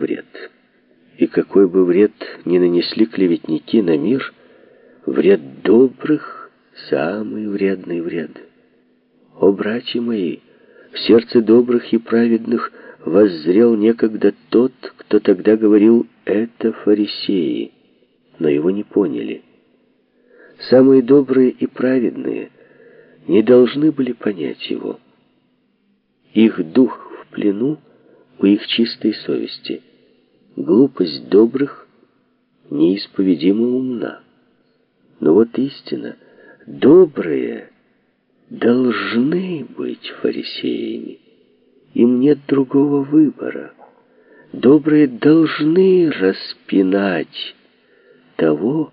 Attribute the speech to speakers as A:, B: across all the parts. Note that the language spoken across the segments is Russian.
A: вред. И какой бы вред ни нанесли клеветники на мир, вред добрых — самый вредный вред. О, братья мои, в сердце добрых и праведных воззрел некогда тот, кто тогда говорил «это фарисеи», но его не поняли. Самые добрые и праведные не должны были понять его. Их дух в плену у их чистой совести. Глупость добрых неисповедимо умна. Но вот истина, добрые должны быть фарисеями. Им нет другого выбора. Добрые должны распинать того,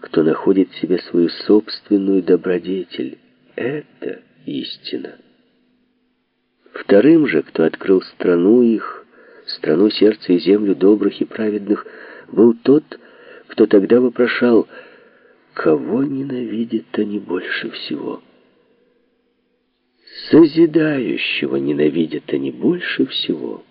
A: кто находит в себе свою собственную добродетель. Это истина. Вторым же, кто открыл страну их, страну сердца и землю добрых и праведных, был тот, кто тогда вопрошал, кого ненавидят они больше всего. Созидающего ненавидят они больше всего.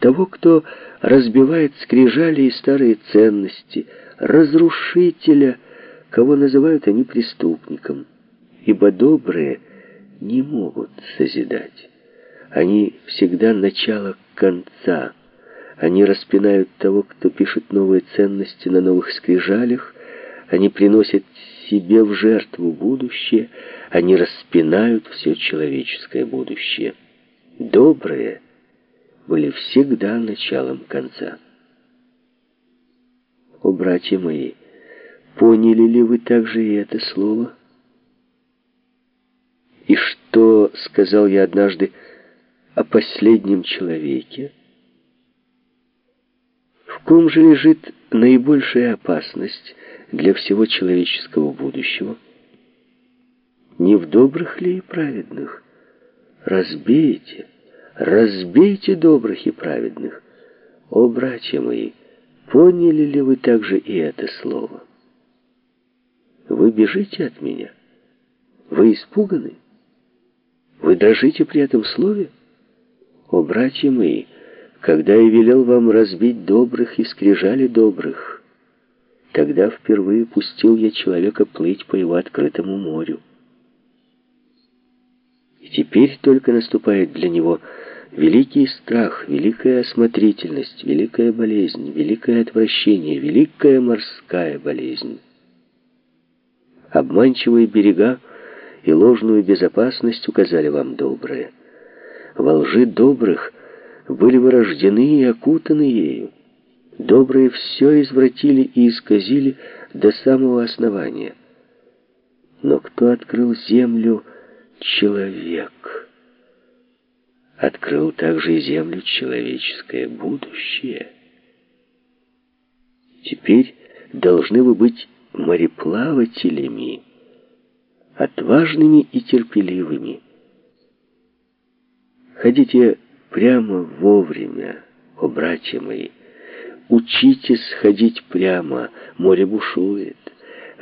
A: Того, кто разбивает скрижали и старые ценности, разрушителя, кого называют они преступником, ибо добрые — не могут созидать. Они всегда начало конца. Они распинают того, кто пишет новые ценности на новых скрижалях. Они приносят себе в жертву будущее. Они распинают все человеческое будущее. Добрые были всегда началом конца. О, братья мои, поняли ли вы также и это слово? И что сказал я однажды о последнем человеке? В ком же лежит наибольшая опасность для всего человеческого будущего? Не в добрых ли и праведных? Разбейте, разбейте добрых и праведных. О, братья мои, поняли ли вы также и это слово? Вы бежите от меня? Вы испуганы? Вы дрожите при этом слове? О, братья мои, когда я велел вам разбить добрых и скрижали добрых, тогда впервые пустил я человека плыть по его открытому морю. И теперь только наступает для него великий страх, великая осмотрительность, великая болезнь, великое отвращение, великая морская болезнь. Обманчивые берега и ложную безопасность указали вам добрые. Во лжи добрых были вы рождены и окутаны ею. Добрые все извратили и исказили до самого основания. Но кто открыл землю? Человек. Открыл также и землю человеческое будущее. Теперь должны вы быть мореплавателями, отважными и терпеливыми. Ходите прямо вовремя, о братья мои. Учитесь ходить прямо, море бушует.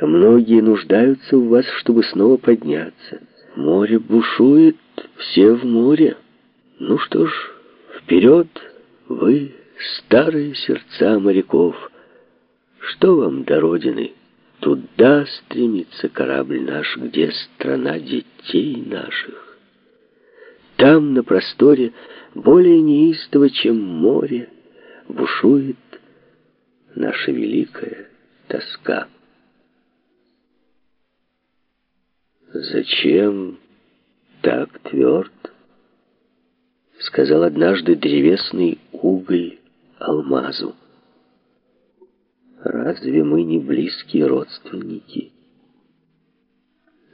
A: Многие нуждаются в вас, чтобы снова подняться. Море бушует, все в море. Ну что ж, вперед, вы, старые сердца моряков. Что вам до Родины? Туда стремится корабль наш, где страна детей наших. Там, на просторе, более неистово, чем море, бушует наша великая тоска. «Зачем так тверд?» — сказал однажды древесный уголь алмазу. Разве мы не близкие родственники?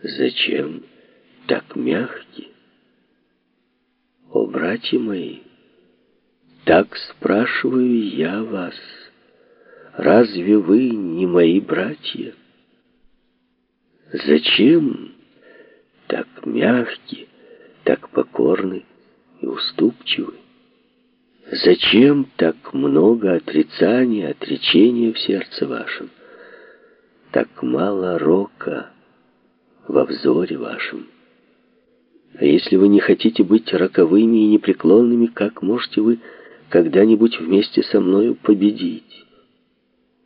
A: Зачем так мягкие? Братья мои, так спрашиваю я вас. Разве вы не мои братья? Зачем так мягкие, так покорны и уступчивы? Зачем так много отрицания, отречения в сердце вашем? Так мало рока во взоре вашем? А если вы не хотите быть роковыми и непреклонными, как можете вы когда-нибудь вместе со мною победить.